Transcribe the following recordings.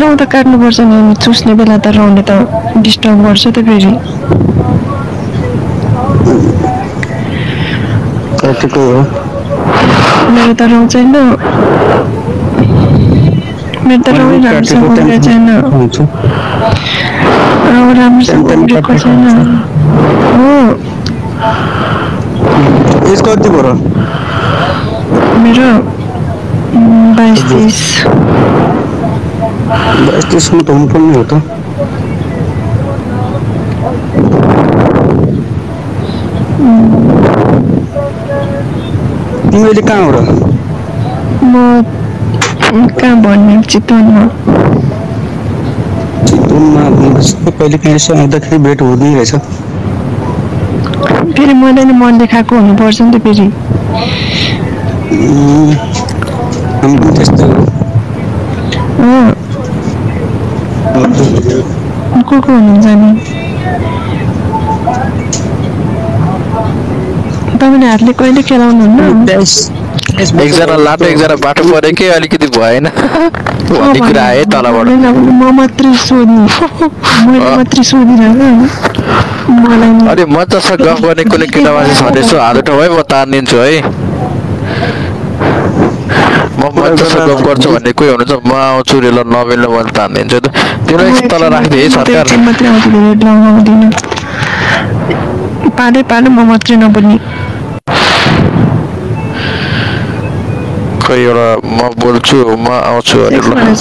रौँ त काट्नुपर्छ नि अनि चुस्ने बेला त रौँले त डिस्टर्ब गर्छ त फेरि मेरो त रौँ छैन मेरो त रौँ राम्रोसँग उब्रेको छैन हुन्छ रौँ राम्रोसँग उब्रेको छैन हो कति भयो मेरो बाइस तिस तिसमा त हुनुपर्ने हो त तिमी अहिले कहाँ हो र म कहाँ भन्ने चितवनमा चितवनमा भनेपछि कहिले काहीँ यसो आउँदाखेरि भेट हुँदै रहेछ फेरि मैले नि मन देखाएको हुनुपर्छ नि त फेरि हामी त्यस्तै हो हो को को हुनुहुन्छ नि तपाईँले हातले कहिले खेलाउनुहुन्न? एकजना लाटो एकजना बाटो पऱ्यो कि अलिकति भएन। भन्ने कुरा आयो तलबाट। म मात्रै सोध्ने। मैले मात्रै सोधिरहेको मलाई नि अनि मजासँग गफ गर्ने कुनै केटा मान्छे छ भने यसो हात उठाउ है म तानिदिन्छु है। म मजासँग गफ गर्छु भन्ने कोही हुनुहुन्छ। म आउँछु रे ल नमिल्नु म तानिदिन्छु। त तिमीलाई एकछिन तल राखिदिए है सरकार। पाले पाले म मात्रै नबोल्ने। खै एउटा म बोल्छु म आउँछु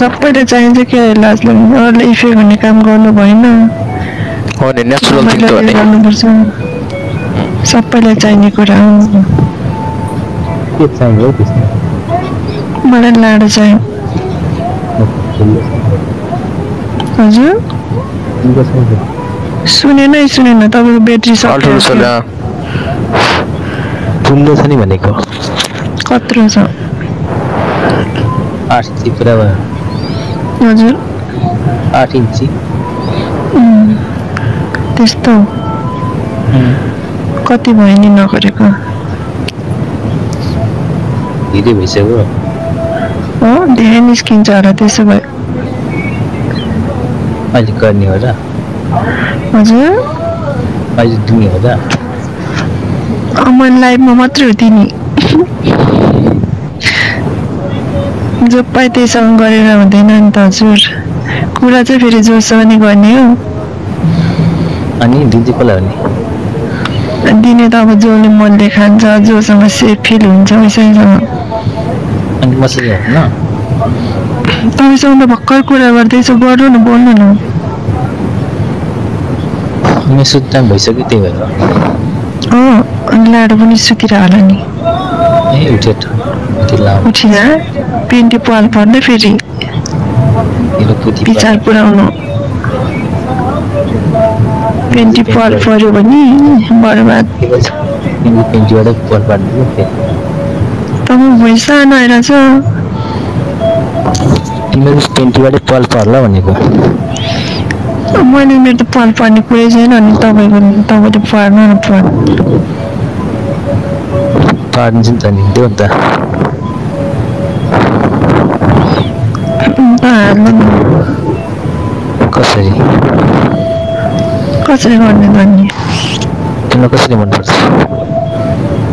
सबैले चाहिन्छ के लाज लाग्ने अरूले इफेक्ट हुने काम गर्नु भएन। हो नि नेचुरल थिङ गर्नुपर्छ। सबैलाई चाहिने कुरा हो। के चाहियो मलाई लाडो चाहियो। हजुर? सुनेन सुनेन तपाईँको ब्याट्री सक्यो छ नि भनेको। कत्रो छ? आठ इन्ची पुरा भयो। हजुर। आठ इन्ची। त्यस्तो कति भयो नि नगरेको? धेरै भइसक्यो। हो धेरै निस्किन्छ होला त्यसो भए। अहिले गर्ने हो र? हजुर। अहिले दिने हो र? लाइफमा मात्रै हो तिनी जो पाए त्यहीसँग गरेर हुँदैन नि त हजुर। कुरा चाहिँ फेरि जोसँग नै गर्ने हो। अनि दिदी कसलाई हो नि दिने त अब जसले मनले खान्छ जोसँग सेफ फिल हुन्छ उसैसँग अनि तपाईँसँग त भर्खर कुरा गर्दैछु गर्नु न बोल्नु न। अनि टाइम भइसक्यो त्यही भएर। हो अनि लाडो पनि सुकिरह होला नि। ए लामो उठिन पेन्टी पाल पर्दै फेरि विचार पुऱ्याउनु पेन्टी पाल पर्यो भने बर्बाद तपाईँ भोइस सानो पेन्टीबाटै पल पर्ला भनेको मैले मेरो त पाल पर्ने कुरै छैन अनि तपाईँको तपाईँले पार्नु न पार पारिदिन्छु नि त नि देऊ नि त कसरी? कसरी गर्ने गर्ने तिमीलाई कसरी मनपर्छ?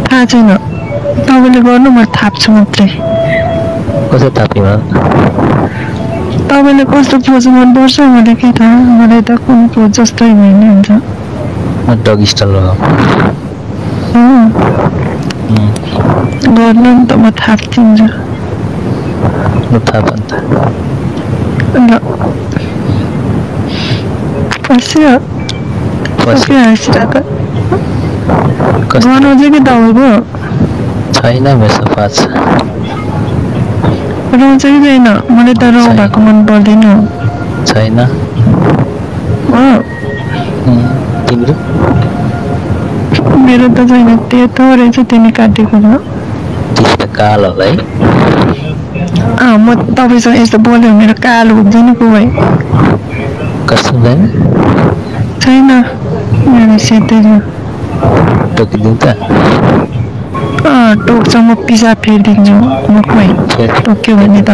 थाहा छैन। तपाईँले गर्नु म थाप्छु मात्रै। कसरी थाप्ने भयो तपाईँले कस्तो पोज मनपर्छ मलाई के थाहा? मलाई त कुन पोज जस्तै भयो नि हुन्छ। म डग स्टाइल गर्नु नि त म थापिदिन्छु ल थाप अन्त ल फस्यो पछि के हाँसिरहेको कस्तो गर्नु चाहिँ कि तपाईँको छैन मेरो सफा छ रौँ चाहिँ कि छैन मलाई त रौँ भएको मन पर्दैन छैन तिम्रो मेरो त छैन त्यो त रहेछ त्यसले काटेको भयो तिस त कालो होला है म तपाईँसँग यस्तो बोल्यो मेरो कालो हुन्छ नि को भाइ कस्तो हुँदैन छैन मेरो सेतै छ टोकिदिउँ त टोक्छ म पिसाब फेरिदिन्छु म खोइ फेरि टोक्यो भने त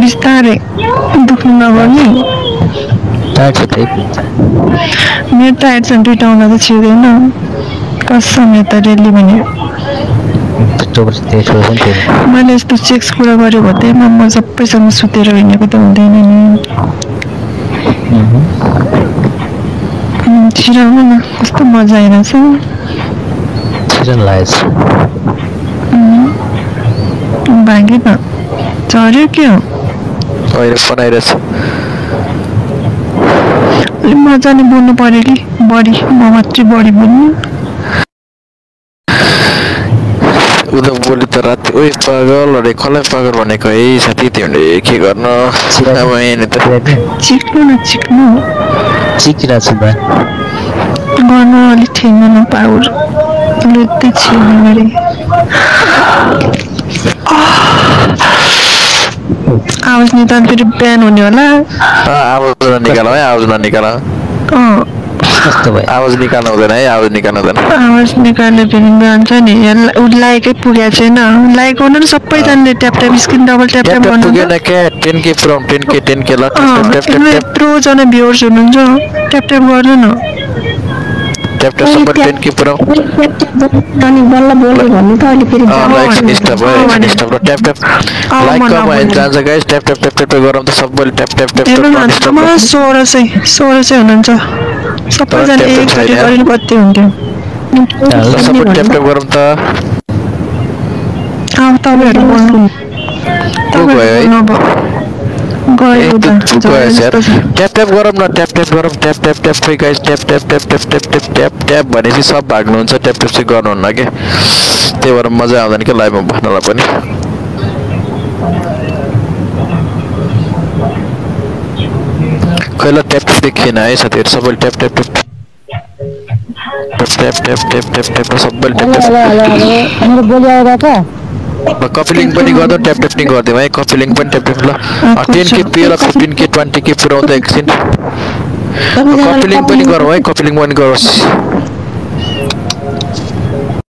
बिस्तारै दुख्नु नगर्ने टाढ छ त्यही पिन्छ मेरो टायर्ड छ दुइटा आउँदा त छिर्दैन। कसम यता रेली भने टोपर त्यही छोड्छ नि त्यही मैले यस्तो सेक्स कुरा गरेँ भन्दैमा म सबैसँग सुतेर हिँडेको त हुँदैन नि। छिराउनु न कस्तो मजा आइरहेछ। भाग्यो त झऱ्यो के हो? मजाले बोल्नु पऱ्यो कि? बढी म मात्रै बढी बोल्नु। उता बोली त राति ओइ पागल अरे कसलाई पागल भनेको है साथी तिमीले के गर्नु? अब यहाँनिर त। चिक्नु न चिक्नु। चिकिरहेको छु बा गर्नु अलिक थिएन न पाउर लुत्दै छिर्ने गरी आवाज निकाल्नु फेरि बिहान हुने होला आवाज ननिकाल है आवाज ननिकाल अँ कस्तो भयो आवाज निकाल्नु हुँदैन है आवाज निकाल्नु हुँदैन आवाज निकाल्ने फेरि जान्छ नि। ऊ लाइकै पुगेको छैन लाइक गर्नु नि सबैजनाले tap tap screen double tap tap tap गर्नु टेन के पुऱ्याउँ टेन के टेन के ल यत्रोजना भ्युवर्स हुनुहुन्छ ट्याप ट्याप गर्नु न च्याप्टर नम्बर 10 के पुराउ अनि बल्ल बोल्ने भन्नु त फेरि tap tap tap tap tap tap त सबैले ट्याप ट्याप ट्याप ट्याप मलाई 16 चाहिँ 16 चाहिँ सबैजना ट्याप ट्याप त तपाईँहरू बोल्नु अब ए गयो तँ उता तँ गयो झरेर यार जस्तो छ। ट्याप ट्याप गरौँ न ट्याप ट्याप गरौँ ट्याप ट्याप ट्याप खोइ guys tap tap tap tap tap tap tap tap भनेपछि सब भाग्नुहुन्छ ट्याप ट्याप चाहिँ गर्नुहुन्न कि त्यही भएर मजा आउँदैन क्या लाइभमा बस्नलाई पनि खोइ ल ट्याप ट्याप देखिएन है साथीहरू सबैले tap tap tap tap tap tap tap tap tap सबैले tap tap link tap copy link पनि गर्दा ट्याप ट्याप नि गरिदिउँ है कपी लिङ्क पनि ट्याप ट्याप ल टेन के पे र फिफ्टिन के ट्वेन्टी के पुऱ्याउँदा एकछिन कपी लिङ्क पनि गरौँ है कपी लिङ्क पनि गरोस्